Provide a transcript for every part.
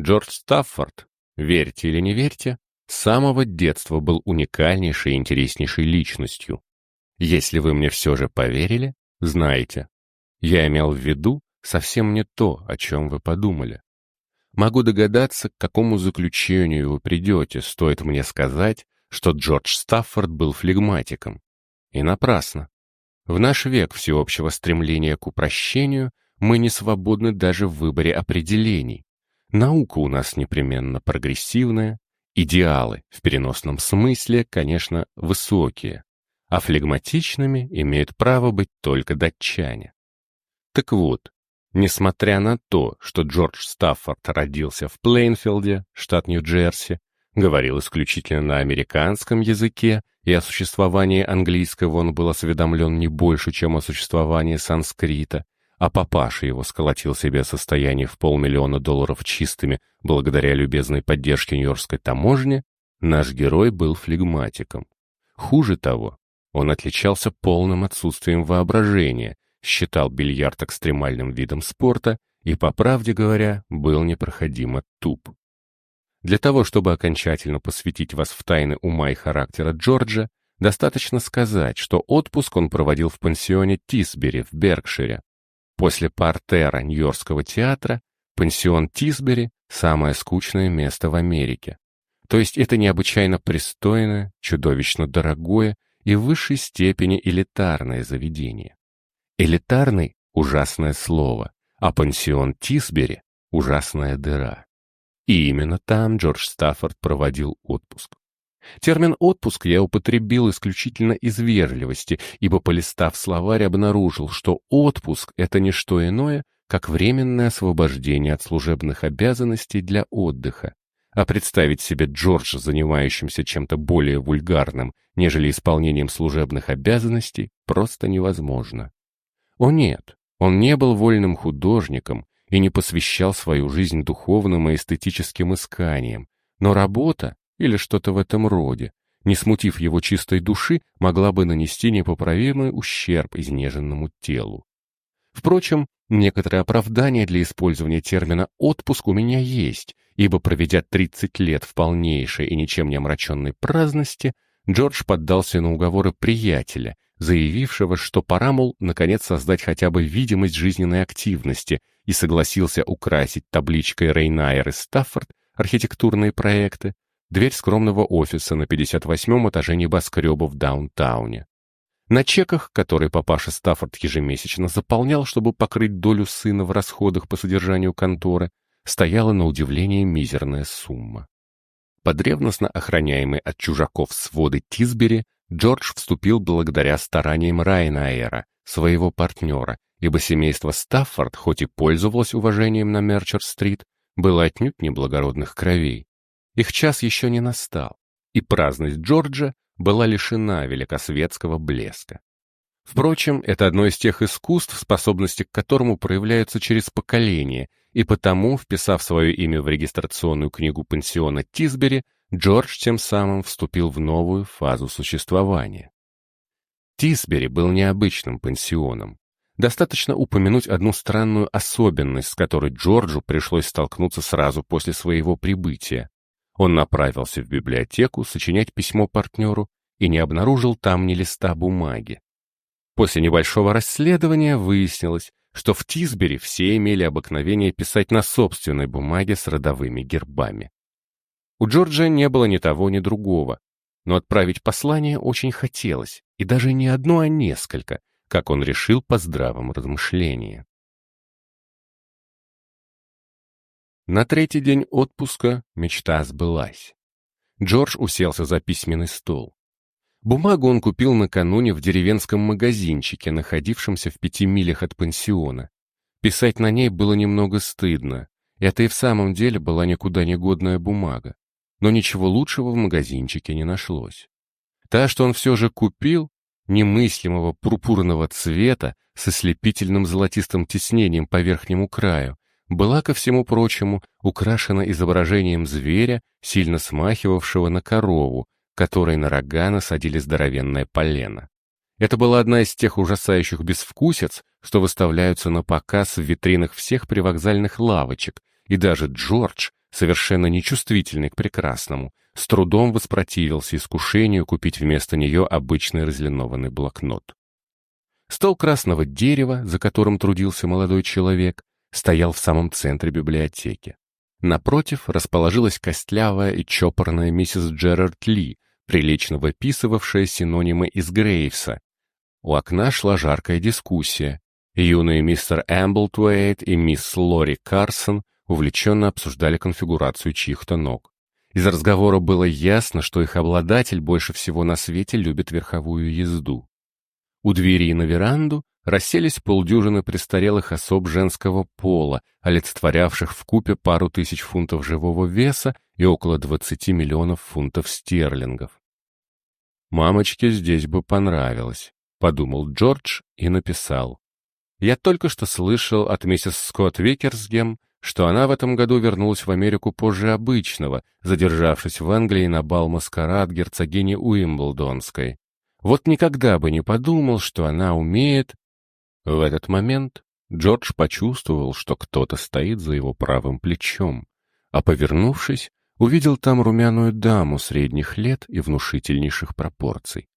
Джордж Стаффорд, верьте или не верьте, с самого детства был уникальнейшей и интереснейшей личностью. Если вы мне все же поверили, знаете, я имел в виду совсем не то, о чем вы подумали. Могу догадаться, к какому заключению вы придете, стоит мне сказать, что Джордж Стаффорд был флегматиком. И напрасно. В наш век всеобщего стремления к упрощению мы не свободны даже в выборе определений. Наука у нас непременно прогрессивная, идеалы в переносном смысле, конечно, высокие, а флегматичными имеют право быть только датчане. Так вот, несмотря на то, что Джордж Стаффорд родился в Плейнфилде, штат Нью-Джерси, говорил исключительно на американском языке, и о существовании английского он был осведомлен не больше, чем о существовании санскрита, а папаша его сколотил себе состояние в полмиллиона долларов чистыми благодаря любезной поддержке Нью-Йоркской таможни, наш герой был флегматиком. Хуже того, он отличался полным отсутствием воображения, считал бильярд экстремальным видом спорта и, по правде говоря, был непроходимо туп. Для того, чтобы окончательно посвятить вас в тайны ума и характера Джорджа, достаточно сказать, что отпуск он проводил в пансионе Тисбери в Беркшире. После портера Нью-Йоркского театра пансион Тисбери – самое скучное место в Америке. То есть это необычайно пристойное, чудовищно дорогое и в высшей степени элитарное заведение. Элитарный – ужасное слово, а пансион Тисбери – ужасная дыра. И именно там Джордж Стаффорд проводил отпуск. Термин «отпуск» я употребил исключительно из вежливости, ибо, полистав словарь, обнаружил, что отпуск — это не что иное, как временное освобождение от служебных обязанностей для отдыха. А представить себе Джорджа, занимающимся чем-то более вульгарным, нежели исполнением служебных обязанностей, просто невозможно. О нет, он не был вольным художником, и не посвящал свою жизнь духовным и эстетическим исканиям, но работа или что-то в этом роде, не смутив его чистой души, могла бы нанести непоправимый ущерб изнеженному телу. Впрочем, некоторые оправдания для использования термина «отпуск» у меня есть, ибо, проведя 30 лет в полнейшей и ничем не омраченной праздности, Джордж поддался на уговоры приятеля, заявившего, что пора, мол, наконец создать хотя бы видимость жизненной активности, и согласился украсить табличкой Рейнайер и Стаффорд архитектурные проекты, дверь скромного офиса на 58-м этаже небоскреба в даунтауне. На чеках, которые папаша Стаффорд ежемесячно заполнял, чтобы покрыть долю сына в расходах по содержанию конторы, стояла на удивление мизерная сумма. Под охраняемые от чужаков своды Тисбери Джордж вступил благодаря стараниям Райнаэра, своего партнера, ибо семейство Стаффорд, хоть и пользовалось уважением на Мерчер-стрит, было отнюдь неблагородных кровей. Их час еще не настал, и праздность Джорджа была лишена великосветского блеска. Впрочем, это одно из тех искусств, способности к которому проявляются через поколение, и потому, вписав свое имя в регистрационную книгу пансиона Тисбери, Джордж тем самым вступил в новую фазу существования. Тисбери был необычным пансионом. Достаточно упомянуть одну странную особенность, с которой Джорджу пришлось столкнуться сразу после своего прибытия. Он направился в библиотеку сочинять письмо партнеру и не обнаружил там ни листа бумаги. После небольшого расследования выяснилось, что в Тисбери все имели обыкновение писать на собственной бумаге с родовыми гербами. У Джорджа не было ни того, ни другого, но отправить послание очень хотелось, и даже не одно, а несколько, как он решил по здравом размышлении. На третий день отпуска мечта сбылась. Джордж уселся за письменный стол. Бумагу он купил накануне в деревенском магазинчике, находившемся в пяти милях от пансиона. Писать на ней было немного стыдно. Это и в самом деле была никуда не годная бумага. Но ничего лучшего в магазинчике не нашлось. Та, что он все же купил, немыслимого пурпурного цвета с ослепительным золотистым тиснением по верхнему краю, была, ко всему прочему, украшена изображением зверя, сильно смахивавшего на корову, которой на рога насадили здоровенное полено. Это была одна из тех ужасающих безвкусиц, что выставляются на показ в витринах всех привокзальных лавочек, и даже Джордж, совершенно нечувствительный к прекрасному, с трудом воспротивился искушению купить вместо нее обычный разлинованный блокнот. Стол красного дерева, за которым трудился молодой человек, стоял в самом центре библиотеки. Напротив расположилась костлявая и чопорная миссис Джерард Ли, прилично выписывавшая синонимы из Грейвса. У окна шла жаркая дискуссия. Юный мистер Эмблтуэйт и мисс Лори Карсон увлеченно обсуждали конфигурацию чьих-то ног. Из разговора было ясно, что их обладатель больше всего на свете любит верховую езду. У двери на веранду расселись полдюжины престарелых особ женского пола, олицетворявших в купе пару тысяч фунтов живого веса и около 20 миллионов фунтов стерлингов. «Мамочке здесь бы понравилось», — подумал Джордж и написал. «Я только что слышал от миссис Скотт Викерсгем, что она в этом году вернулась в Америку позже обычного, задержавшись в Англии на бал-маскарад герцогини Уимблдонской. Вот никогда бы не подумал, что она умеет в этот момент Джордж почувствовал, что кто-то стоит за его правым плечом, а, повернувшись, увидел там румяную даму средних лет и внушительнейших пропорций.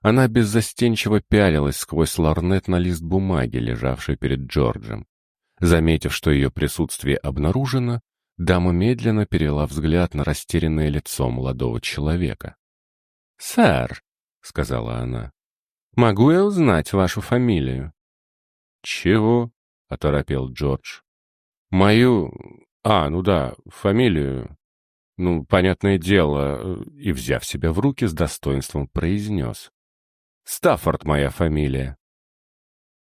Она беззастенчиво пялилась сквозь лорнет на лист бумаги, лежавший перед Джорджем. Заметив, что ее присутствие обнаружено, дама медленно перевела взгляд на растерянное лицо молодого человека. «Сэр», — сказала она, — «могу я узнать вашу фамилию?» «Чего?» — оторопел Джордж. «Мою... А, ну да, фамилию. Ну, понятное дело». И, взяв себя в руки, с достоинством произнес. «Стаффорд моя фамилия».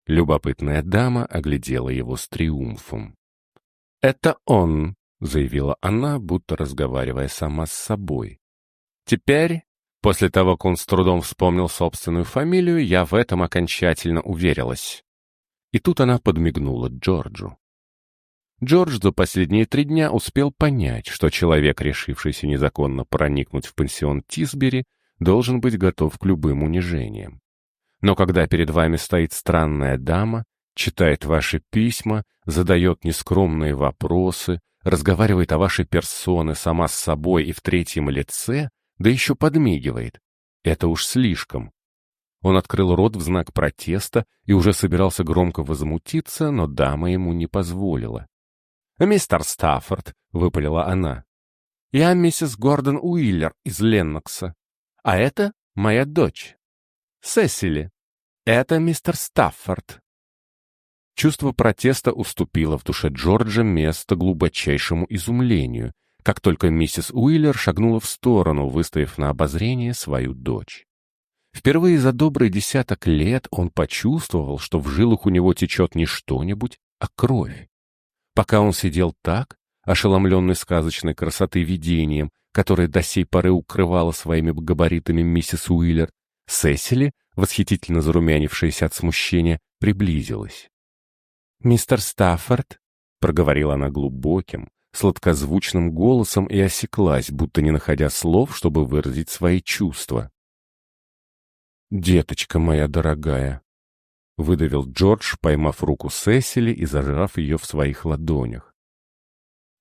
Любопытная дама оглядела его с триумфом. «Это он», — заявила она, будто разговаривая сама с собой. «Теперь, после того, как он с трудом вспомнил собственную фамилию, я в этом окончательно уверилась. И тут она подмигнула Джорджу. Джордж за последние три дня успел понять, что человек, решившийся незаконно проникнуть в пансион Тисбери, должен быть готов к любым унижениям. Но когда перед вами стоит странная дама, читает ваши письма, задает нескромные вопросы, разговаривает о вашей персоне сама с собой и в третьем лице, да еще подмигивает, это уж слишком. Он открыл рот в знак протеста и уже собирался громко возмутиться, но дама ему не позволила. «Мистер Стаффорд», — выпалила она, — «я миссис Гордон Уиллер из Леннокса, а это моя дочь. Сесили, это мистер Стаффорд». Чувство протеста уступило в душе Джорджа место глубочайшему изумлению, как только миссис Уиллер шагнула в сторону, выставив на обозрение свою дочь. Впервые за добрый десяток лет он почувствовал, что в жилах у него течет не что-нибудь, а кровь. Пока он сидел так, ошеломленный сказочной красоты видением, которое до сей поры укрывало своими габаритами миссис Уиллер, Сесили, восхитительно зарумянившаяся от смущения, приблизилась. «Мистер Стаффорд», — проговорила она глубоким, сладкозвучным голосом и осеклась, будто не находя слов, чтобы выразить свои чувства. «Деточка моя дорогая!» — выдавил Джордж, поймав руку Сесили и зажав ее в своих ладонях.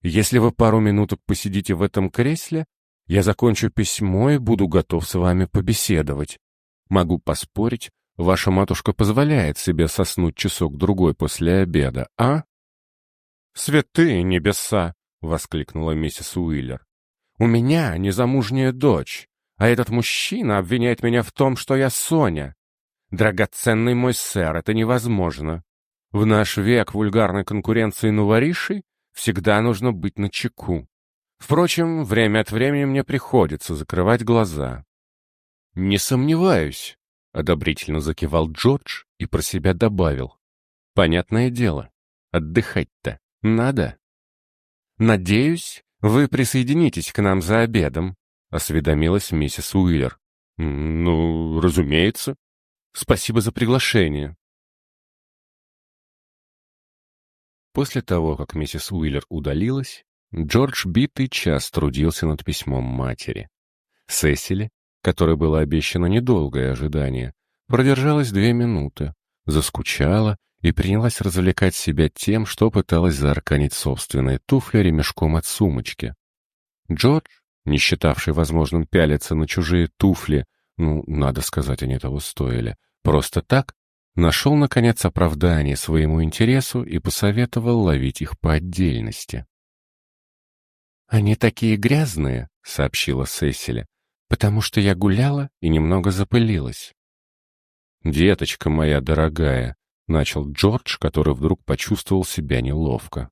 «Если вы пару минуток посидите в этом кресле, я закончу письмо и буду готов с вами побеседовать. Могу поспорить, ваша матушка позволяет себе соснуть часок-другой после обеда, а?» «Святые небеса!» — воскликнула миссис Уиллер. «У меня незамужняя дочь. А этот мужчина обвиняет меня в том, что я Соня. Драгоценный мой сэр, это невозможно. В наш век вульгарной конкуренции новоришей всегда нужно быть начеку. Впрочем, время от времени мне приходится закрывать глаза. «Не сомневаюсь», — одобрительно закивал Джордж и про себя добавил. «Понятное дело, отдыхать-то надо. Надеюсь, вы присоединитесь к нам за обедом. — осведомилась миссис Уиллер. «Ну, разумеется. Спасибо за приглашение». После того, как миссис Уиллер удалилась, Джордж битый час трудился над письмом матери. Сесили, которой было обещано недолгое ожидание, продержалась две минуты, заскучала и принялась развлекать себя тем, что пыталась заарканить собственные туфли ремешком от сумочки. Джордж, не считавший возможным пялиться на чужие туфли, ну, надо сказать, они того стоили, просто так, нашел, наконец, оправдание своему интересу и посоветовал ловить их по отдельности. «Они такие грязные», — сообщила Сесили, «потому что я гуляла и немного запылилась». «Деточка моя дорогая», — начал Джордж, который вдруг почувствовал себя неловко.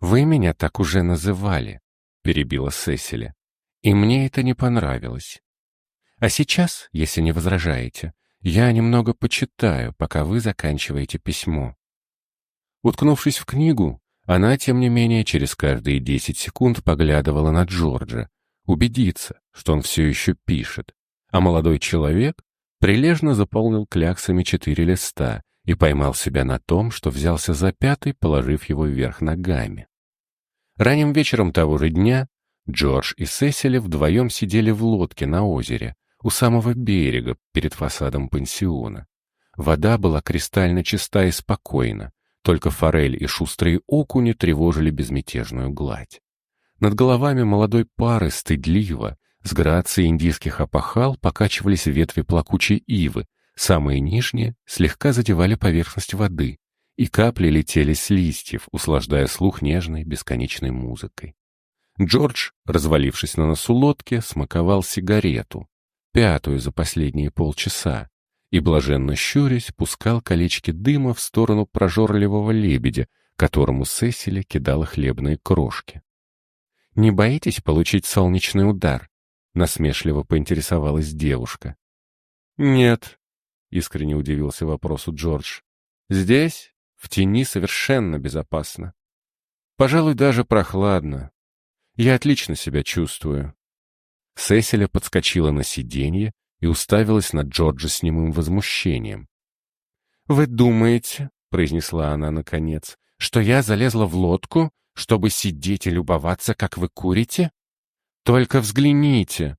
«Вы меня так уже называли», — перебила Сесили, «и мне это не понравилось. А сейчас, если не возражаете, я немного почитаю, пока вы заканчиваете письмо». Уткнувшись в книгу, она, тем не менее, через каждые десять секунд поглядывала на Джорджа, убедиться, что он все еще пишет, а молодой человек прилежно заполнил кляксами четыре листа и поймал себя на том, что взялся за пятый, положив его вверх ногами. Ранним вечером того же дня Джордж и Сесили вдвоем сидели в лодке на озере, у самого берега, перед фасадом пансиона. Вода была кристально чиста и спокойна, только форель и шустрые окуни тревожили безмятежную гладь. Над головами молодой пары стыдливо, с грацией индийских опахал покачивались ветви плакучей ивы, самые нижние слегка задевали поверхность воды, и капли летели с листьев, услаждая слух нежной бесконечной музыкой. Джордж, развалившись на носу лодки, смаковал сигарету, пятую за последние полчаса, и, блаженно щурясь, пускал колечки дыма в сторону прожорливого лебедя, которому Сесили кидала хлебные крошки. «Не боитесь получить солнечный удар?» — насмешливо поинтересовалась девушка. «Нет», — искренне удивился вопросу Джордж. «Здесь, в тени, совершенно безопасно. Пожалуй, даже прохладно. Я отлично себя чувствую. Сесиля подскочила на сиденье и уставилась на Джорджа с немым возмущением. «Вы думаете, — произнесла она наконец, — что я залезла в лодку, чтобы сидеть и любоваться, как вы курите? Только взгляните!»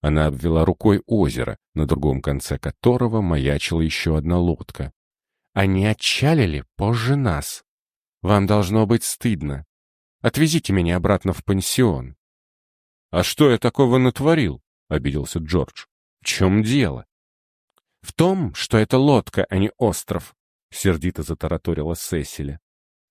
Она обвела рукой озеро, на другом конце которого маячила еще одна лодка. «Они отчалили позже нас. Вам должно быть стыдно. Отвезите меня обратно в пансион». «А что я такого натворил?» — обиделся Джордж. «В чем дело?» «В том, что это лодка, а не остров», — сердито затараторила Сесили.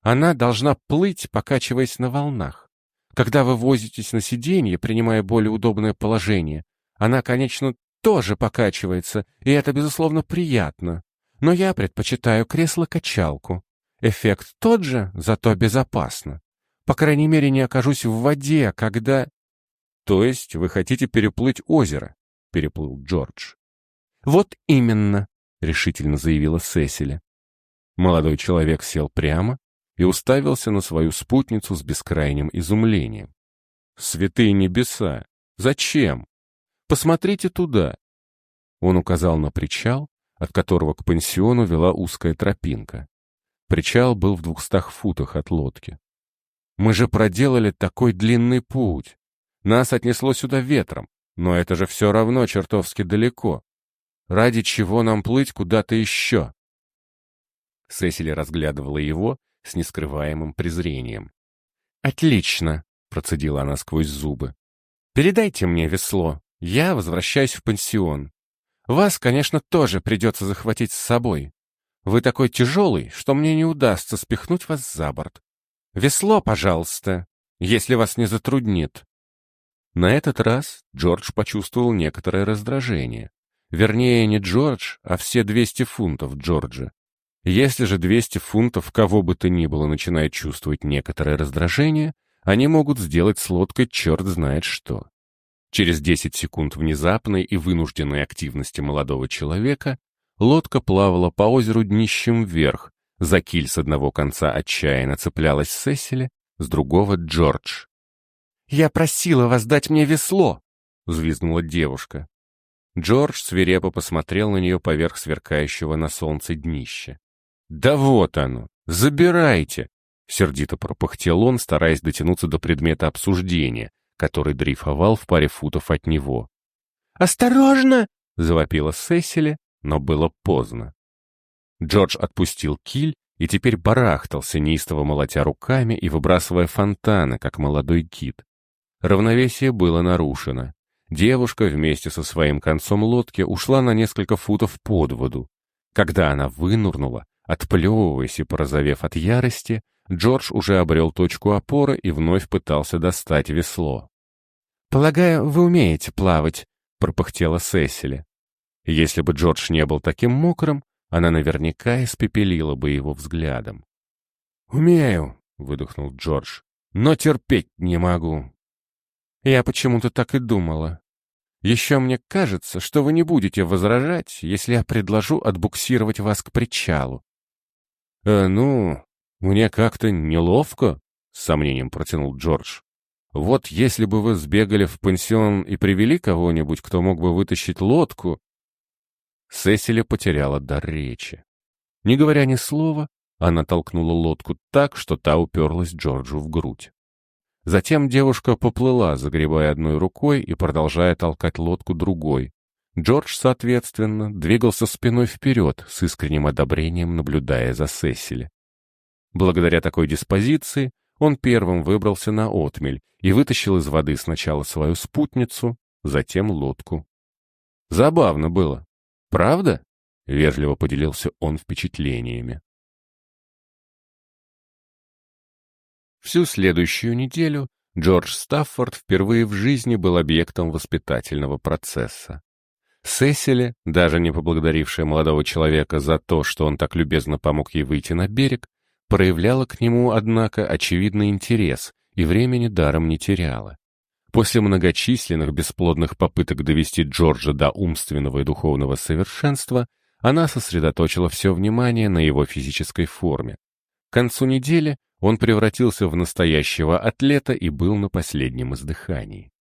«Она должна плыть, покачиваясь на волнах. Когда вы возитесь на сиденье, принимая более удобное положение, она, конечно, тоже покачивается, и это, безусловно, приятно. Но я предпочитаю кресло-качалку. Эффект тот же, зато безопасно. По крайней мере, не окажусь в воде, когда... «То есть вы хотите переплыть озеро?» — переплыл Джордж. «Вот именно», — решительно заявила Сесили. Молодой человек сел прямо и уставился на свою спутницу с бескрайним изумлением. «Святые небеса! Зачем? Посмотрите туда!» Он указал на причал, от которого к пансиону вела узкая тропинка. Причал был в двухстах футах от лодки. «Мы же проделали такой длинный путь!» Нас отнесло сюда ветром, но это же все равно чертовски далеко. Ради чего нам плыть куда-то еще?» Сесили разглядывала его с нескрываемым презрением. «Отлично!» — процедила она сквозь зубы. «Передайте мне весло. Я возвращаюсь в пансион. Вас, конечно, тоже придется захватить с собой. Вы такой тяжелый, что мне не удастся спихнуть вас за борт. Весло, пожалуйста, если вас не затруднит». На этот раз Джордж почувствовал некоторое раздражение. Вернее, не Джордж, а все 200 фунтов Джорджа. Если же 200 фунтов кого бы то ни было начинает чувствовать некоторое раздражение, они могут сделать с лодкой черт знает что. Через 10 секунд внезапной и вынужденной активности молодого человека лодка плавала по озеру днищем вверх, за киль с одного конца отчаянно цеплялась Сесили, с другого — Джордж. «Я просила вас дать мне весло!» — взвизгнула девушка. Джордж свирепо посмотрел на нее поверх сверкающего на солнце днища. «Да вот оно! Забирайте!» — сердито пропыхтел он, стараясь дотянуться до предмета обсуждения, который дрейфовал в паре футов от него. «Осторожно!» — завопила Сесили, но было поздно. Джордж отпустил киль и теперь барахтался, неистово молотя руками и выбрасывая фонтаны, как молодой кит. Равновесие было нарушено. Девушка вместе со своим концом лодки ушла на несколько футов под воду. Когда она вынурнула, отплевываясь и порозовев от ярости, Джордж уже обрел точку опоры и вновь пытался достать весло. «Полагаю, вы умеете плавать», — пропыхтела Сесили. Если бы Джордж не был таким мокрым, она наверняка испепелила бы его взглядом. «Умею», — выдохнул Джордж, — «но терпеть не могу». «Я почему-то так и думала. Еще мне кажется, что вы не будете возражать, если я предложу отбуксировать вас к причалу». «Э, ну, мне как-то неловко», — с сомнением протянул Джордж. «Вот если бы вы сбегали в пансион и привели кого-нибудь, кто мог бы вытащить лодку...» Сесили потеряла дар речи. Не говоря ни слова, она толкнула лодку так, что та уперлась Джорджу в грудь. Затем девушка поплыла, загребая одной рукой и продолжая толкать лодку другой. Джордж, соответственно, двигался спиной вперед, с искренним одобрением наблюдая за Сесили. Благодаря такой диспозиции он первым выбрался на отмель и вытащил из воды сначала свою спутницу, затем лодку. Забавно было. «Правда?» — вежливо поделился он впечатлениями. Всю следующую неделю Джордж Стаффорд впервые в жизни был объектом воспитательного процесса. Сесили, даже не поблагодарившая молодого человека за то, что он так любезно помог ей выйти на берег, проявляла к нему, однако, очевидный интерес и времени даром не теряла. После многочисленных бесплодных попыток довести Джорджа до умственного и духовного совершенства, она сосредоточила все внимание на его физической форме. К концу недели он превратился в настоящего атлета и был на последнем издыхании.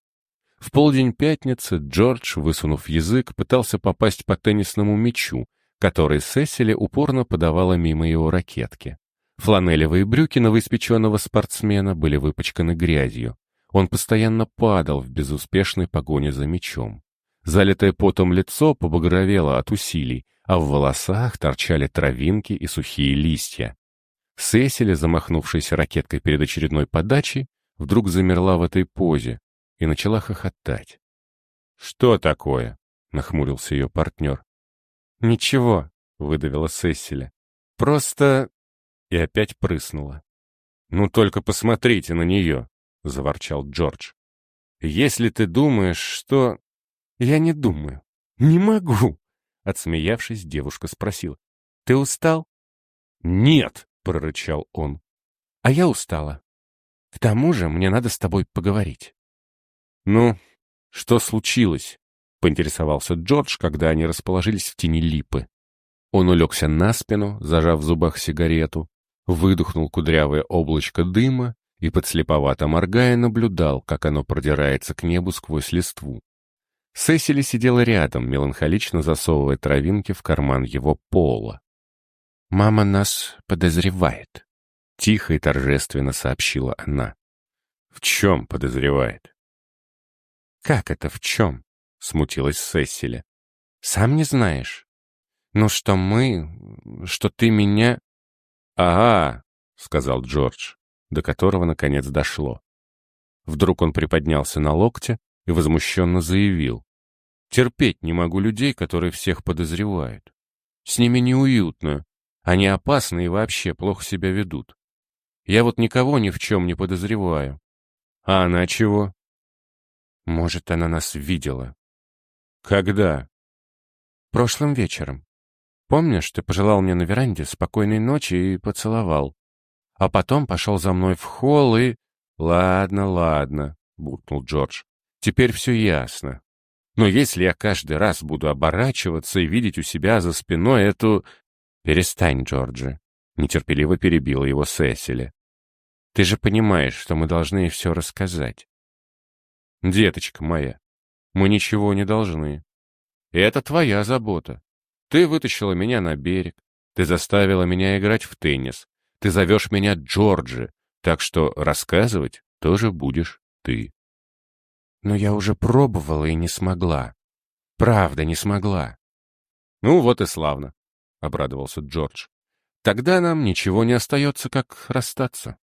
В полдень пятницы Джордж, высунув язык, пытался попасть по теннисному мячу, который Сесили упорно подавала мимо его ракетки. Фланелевые брюки новоиспеченного спортсмена были выпачканы грязью. Он постоянно падал в безуспешной погоне за мечом. Залитое потом лицо побагровело от усилий, а в волосах торчали травинки и сухие листья. Сесили, замахнувшаяся ракеткой перед очередной подачей, вдруг замерла в этой позе и начала хохотать. «Что такое?» — нахмурился ее партнер. «Ничего», — выдавила Сесили. «Просто...» И опять прыснула. «Ну только посмотрите на нее — заворчал Джордж. «Если ты думаешь, что...» «Я не думаю. Не могу!» Отсмеявшись, девушка спросила. «Ты устал?» «Нет!» — прорычал он. «А я устала. К тому же мне надо с тобой поговорить». «Ну, что случилось?» — поинтересовался Джордж, когда они расположились в тени липы. Он улегся на спину, зажав в зубах сигарету, выдохнул кудрявое облачко дыма и, подслеповато моргая, наблюдал, как оно продирается к небу сквозь листву. Сесили сидела рядом, меланхолично засовывая травинки в карман его пола. «Мама нас подозревает», — тихо и торжественно сообщила она. «В чем подозревает?» «Как это в чем?» — смутилась Сесили. «Сам не знаешь? Ну, что мы... что ты меня...» «Ага», — сказал Джордж до которого наконец дошло. Вдруг он приподнялся на локте и возмущенно заявил. «Терпеть не могу людей, которые всех подозревают. С ними неуютно, они опасны и вообще плохо себя ведут. Я вот никого ни в чем не подозреваю. А она чего?» «Может, она нас видела». «Когда?» «Прошлым вечером. Помнишь, ты пожелал мне на веранде спокойной ночи и поцеловал? а потом пошел за мной в холл и... «Ладно, ладно», — буркнул Джордж. «Теперь все ясно. Но если я каждый раз буду оборачиваться и видеть у себя за спиной эту...» «Перестань, Джорджи», — нетерпеливо перебила его Сесили. «Ты же понимаешь, что мы должны все рассказать». «Деточка моя, мы ничего не должны. Это твоя забота. Ты вытащила меня на берег, ты заставила меня играть в теннис, ты зовешь меня Джорджи, так что рассказывать тоже будешь ты. Но я уже пробовала и не смогла. Правда, не смогла. Ну вот и славно. — обрадовался Джордж. «Тогда нам ничего не остается, как расстаться.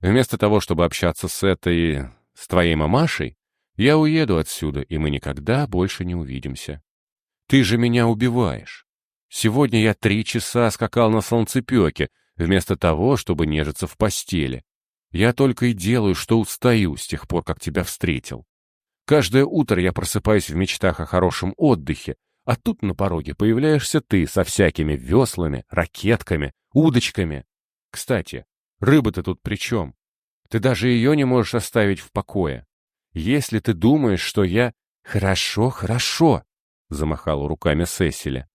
Вместо того, чтобы общаться с этой... с твоей мамашей, я уеду отсюда, и мы никогда больше не увидимся. Ты же меня убиваешь. Сегодня я три часа скакал на солнцепеке, вместо того, чтобы нежиться в постели. Я только и делаю, что устаю с тех пор, как тебя встретил. Каждое утро я просыпаюсь в мечтах о хорошем отдыхе, а тут на пороге появляешься ты со всякими веслами, ракетками, удочками. Кстати, рыба-то тут при чем? Ты даже ее не можешь оставить в покое. Если ты думаешь, что я... Хорошо, хорошо, замахала руками Сесили.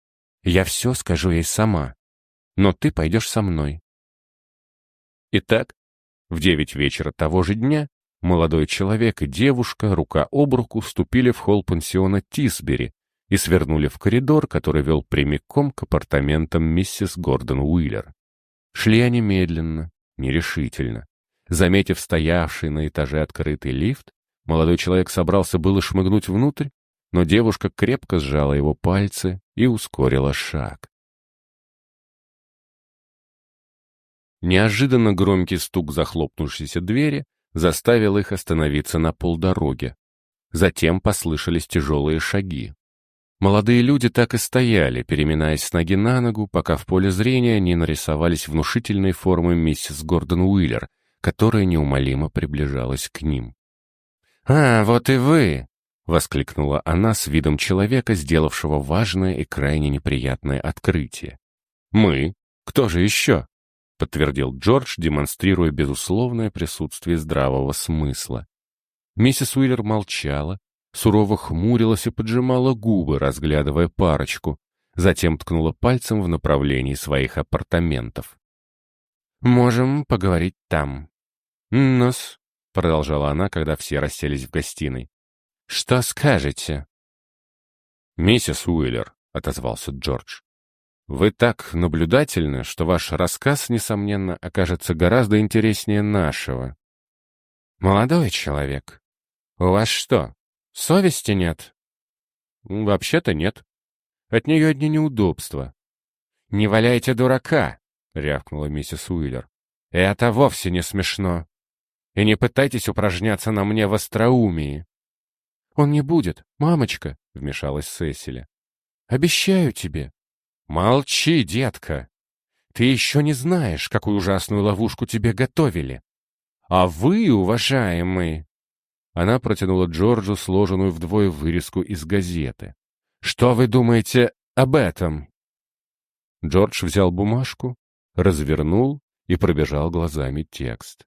Я все скажу ей сама. Но ты пойдешь со мной. Итак, в девять вечера того же дня молодой человек и девушка рука об руку вступили в холл пансиона Тисбери и свернули в коридор, который вел прямиком к апартаментам миссис Гордон Уиллер. Шли они медленно, нерешительно. Заметив стоявший на этаже открытый лифт, молодой человек собрался было шмыгнуть внутрь, но девушка крепко сжала его пальцы и ускорила шаг. Неожиданно громкий стук захлопнувшейся двери заставил их остановиться на полдороге. Затем послышались тяжелые шаги. Молодые люди так и стояли, переминаясь с ноги на ногу, пока в поле зрения не нарисовались внушительные формы миссис Гордон Уиллер, которая неумолимо приближалась к ним. «А, вот и вы!» — воскликнула она с видом человека, сделавшего важное и крайне неприятное открытие. «Мы? Кто же еще?» — подтвердил Джордж, демонстрируя безусловное присутствие здравого смысла. Миссис Уиллер молчала, сурово хмурилась и поджимала губы, разглядывая парочку, затем ткнула пальцем в направлении своих апартаментов. «Можем поговорить там». «Нос», — продолжала она, когда все расселись в гостиной. «Что скажете?» «Миссис Уиллер», — отозвался Джордж, — «вы так наблюдательны, что ваш рассказ, несомненно, окажется гораздо интереснее нашего». «Молодой человек, у вас что, совести нет?» «Вообще-то нет. От нее одни неудобства». «Не валяйте дурака», — рявкнула миссис Уиллер. «Это вовсе не смешно. И не пытайтесь упражняться на мне в остроумии. «Он не будет, мамочка», — вмешалась Сесили. «Обещаю тебе». «Молчи, детка. Ты еще не знаешь, какую ужасную ловушку тебе готовили. А вы, уважаемый...» Она протянула Джорджу сложенную вдвое вырезку из газеты. «Что вы думаете об этом?» Джордж взял бумажку, развернул и пробежал глазами текст.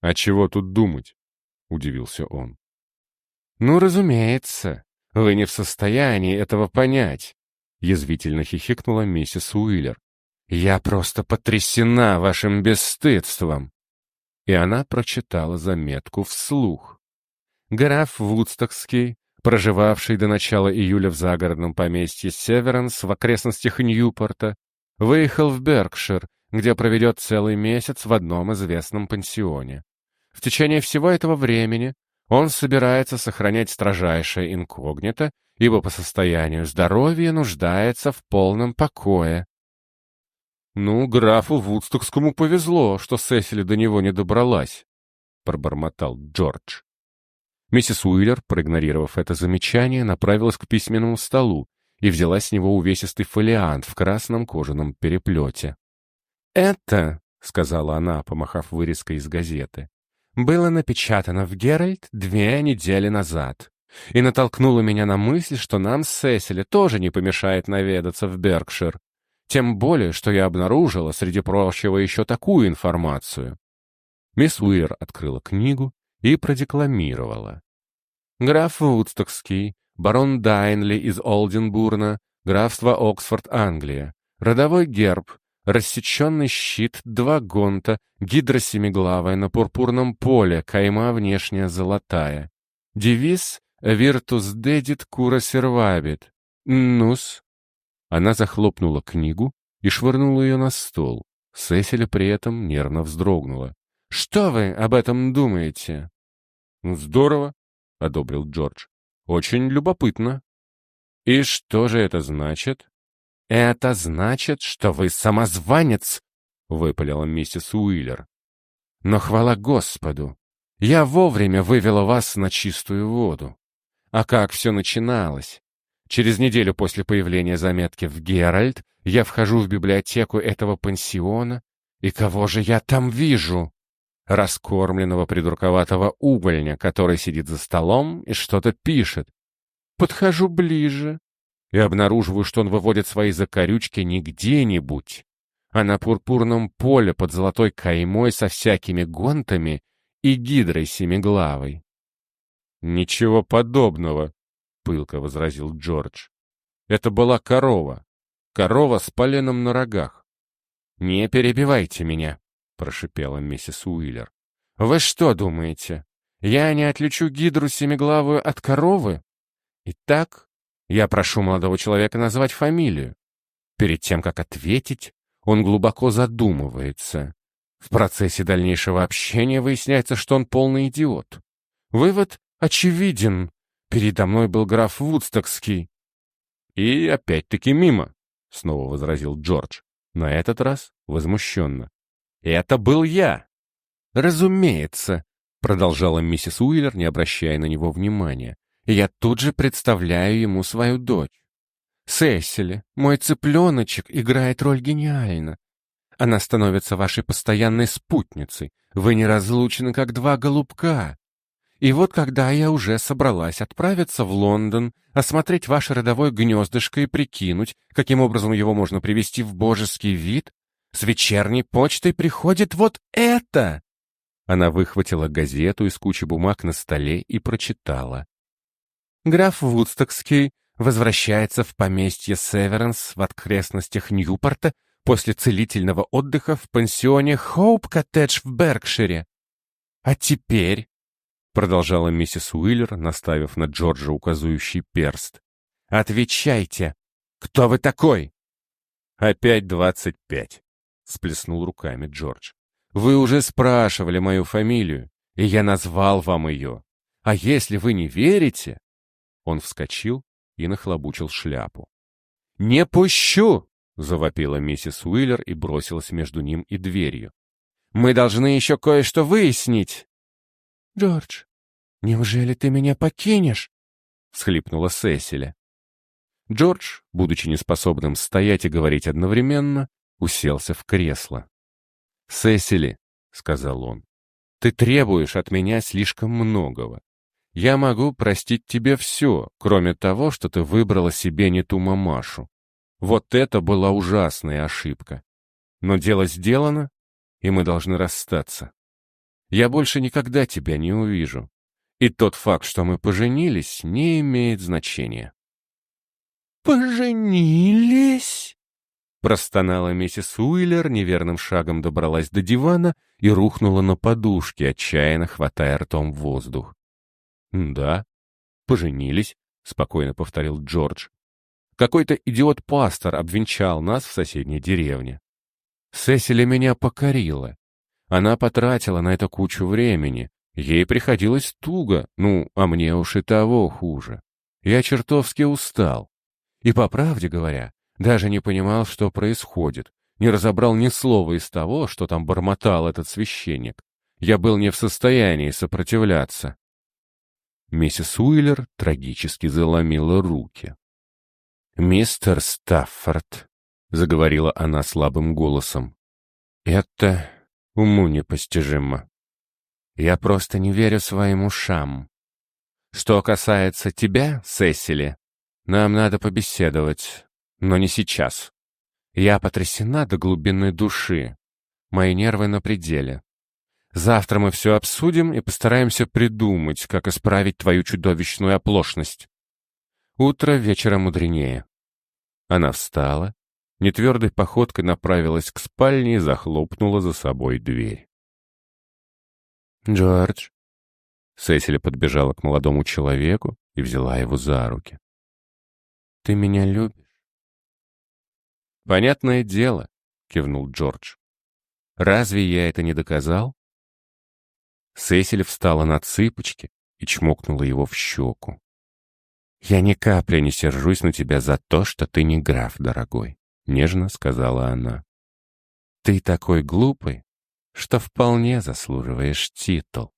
«А чего тут думать?» — удивился он. «Ну, разумеется, вы не в состоянии этого понять», — язвительно хихикнула миссис Уиллер. «Я просто потрясена вашим бесстыдством!» И она прочитала заметку вслух. Граф Вудстокский, проживавший до начала июля в загородном поместье Северанс в окрестностях Ньюпорта, выехал в Беркшир, где проведет целый месяц в одном известном пансионе. В течение всего этого времени он собирается сохранять строжайшее инкогнито, ибо по состоянию здоровья нуждается в полном покое. «Ну, графу Вудстокскому повезло, что Сесили до него не добралась», — пробормотал Джордж. Миссис Уиллер, проигнорировав это замечание, направилась к письменному столу и взяла с него увесистый фолиант в красном кожаном переплете. «Это», — сказала она, помахав вырезкой из газеты, было напечатано в «Геральт» две недели назад и натолкнуло меня на мысль, что нам с Сесили тоже не помешает наведаться в Беркшир. Тем более, что я обнаружила, среди прочего, еще такую информацию. Мисс Уир открыла книгу и продекламировала. Граф Вудстокский, барон Дайнли из Олденбурна, графство Оксфорд, Англия, родовой герб, рассеченный щит, два гонта, гидра семиглавая на пурпурном поле, кайма внешняя золотая. Девиз «Virtus dedit cura servabit». Нус. Она захлопнула книгу и швырнула ее на стол. Сесиля при этом нервно вздрогнула. «Что вы об этом думаете?» «Здорово», — одобрил Джордж. «Очень любопытно». «И что же это значит?» «Это значит, что вы самозванец!» — выпалила миссис Уиллер. «Но хвала Господу! Я вовремя вывела вас на чистую воду. А как все начиналось? Через неделю после появления заметки в «Геральт» я вхожу в библиотеку этого пансиона, и кого же я там вижу? Раскормленного придурковатого угольня, который сидит за столом и что-то пишет. Подхожу ближе и обнаруживаю, что он выводит свои закорючки не где-нибудь, а на пурпурном поле под золотой каймой со всякими гонтами и гидрой семиглавой. «Ничего подобного», — пылко возразил Джордж. «Это была корова. Корова с поленом на рогах». «Не перебивайте меня», — прошипела миссис Уиллер. «Вы что думаете, я не отличу гидру семиглавую от коровы? Итак, я прошу молодого человека назвать фамилию. Перед тем, как ответить, он глубоко задумывается. В процессе дальнейшего общения выясняется, что он полный идиот. Вывод очевиден. Передо мной был граф Вудстокский. И опять-таки мимо, — снова возразил Джордж. На этот раз возмущенно. «Это был я!» «Разумеется», — продолжала миссис Уиллер, не обращая на него внимания. «Я тут же представляю ему свою дочь. Сесили, мой цыпленочек, играет роль гениально. Она становится вашей постоянной спутницей. Вы неразлучны, как два голубка. И вот когда я уже собралась отправиться в Лондон, осмотреть ваше родовое гнездышко и прикинуть, каким образом его можно привести в божеский вид, с вечерней почтой приходит вот это!» Она выхватила газету из кучи бумаг на столе и прочитала. Граф Вудстокский возвращается в поместье Северенс в окрестностях Ньюпорта после целительного отдыха в пансионе Хоуп-коттедж в Беркшире. А теперь, — продолжала миссис Уиллер, наставив на Джорджа указующий перст, — отвечайте, кто вы такой? Опять двадцать пять, — сплеснул руками Джордж. Вы уже спрашивали мою фамилию, и я назвал вам ее. А если вы не верите... Он вскочил и нахлобучил шляпу. «Не пущу!» — завопила миссис Уиллер и бросилась между ним и дверью. «Мы должны еще кое-что выяснить!» «Джордж, неужели ты меня покинешь?» — всхлипнула Сесиля. Джордж, будучи неспособным стоять и говорить одновременно, уселся в кресло. «Сесили», — сказал он, — «ты требуешь от меня слишком многого. Я могу простить тебе все, кроме того, что ты выбрала себе не ту мамашу. Вот это была ужасная ошибка. Но дело сделано, и мы должны расстаться. Я больше никогда тебя не увижу. И тот факт, что мы поженились, не имеет значения. «Поженились?» Простонала миссис Уиллер, неверным шагом добралась до дивана и рухнула на подушки, отчаянно хватая ртом воздух. «Да, поженились», — спокойно повторил Джордж. «Какой-то идиот-пастор обвенчал нас в соседней деревне. Сесили меня покорила. Она потратила на это кучу времени. Ей приходилось туго, ну, а мне уж и того хуже. Я чертовски устал. И, по правде говоря, даже не понимал, что происходит. Не разобрал ни слова из того, что там бормотал этот священник. Я был не в состоянии сопротивляться. Миссис Уиллер трагически заломила руки. «Мистер Стаффорд», — заговорила она слабым голосом, — «это уму непостижимо. Я просто не верю своим ушам. Что касается тебя, Сесили, нам надо побеседовать, но не сейчас. Я потрясена до глубины души. Мои нервы на пределе. Завтра мы все обсудим и постараемся придумать, как исправить твою чудовищную оплошность. Утро вечера мудренее. Она встала, нетвердой походкой направилась к спальне и захлопнула за собой дверь. «Джордж!» Сесили подбежала к молодому человеку и взяла его за руки. «Ты меня любишь?» «Понятное дело», — кивнул Джордж. «Разве я это не доказал?» Сесиль встала на цыпочки и чмокнула его в щеку. «Я ни капли не сержусь на тебя за то, что ты не граф, дорогой. нежно сказала она. «Ты такой глупый, что вполне заслуживаешь титул».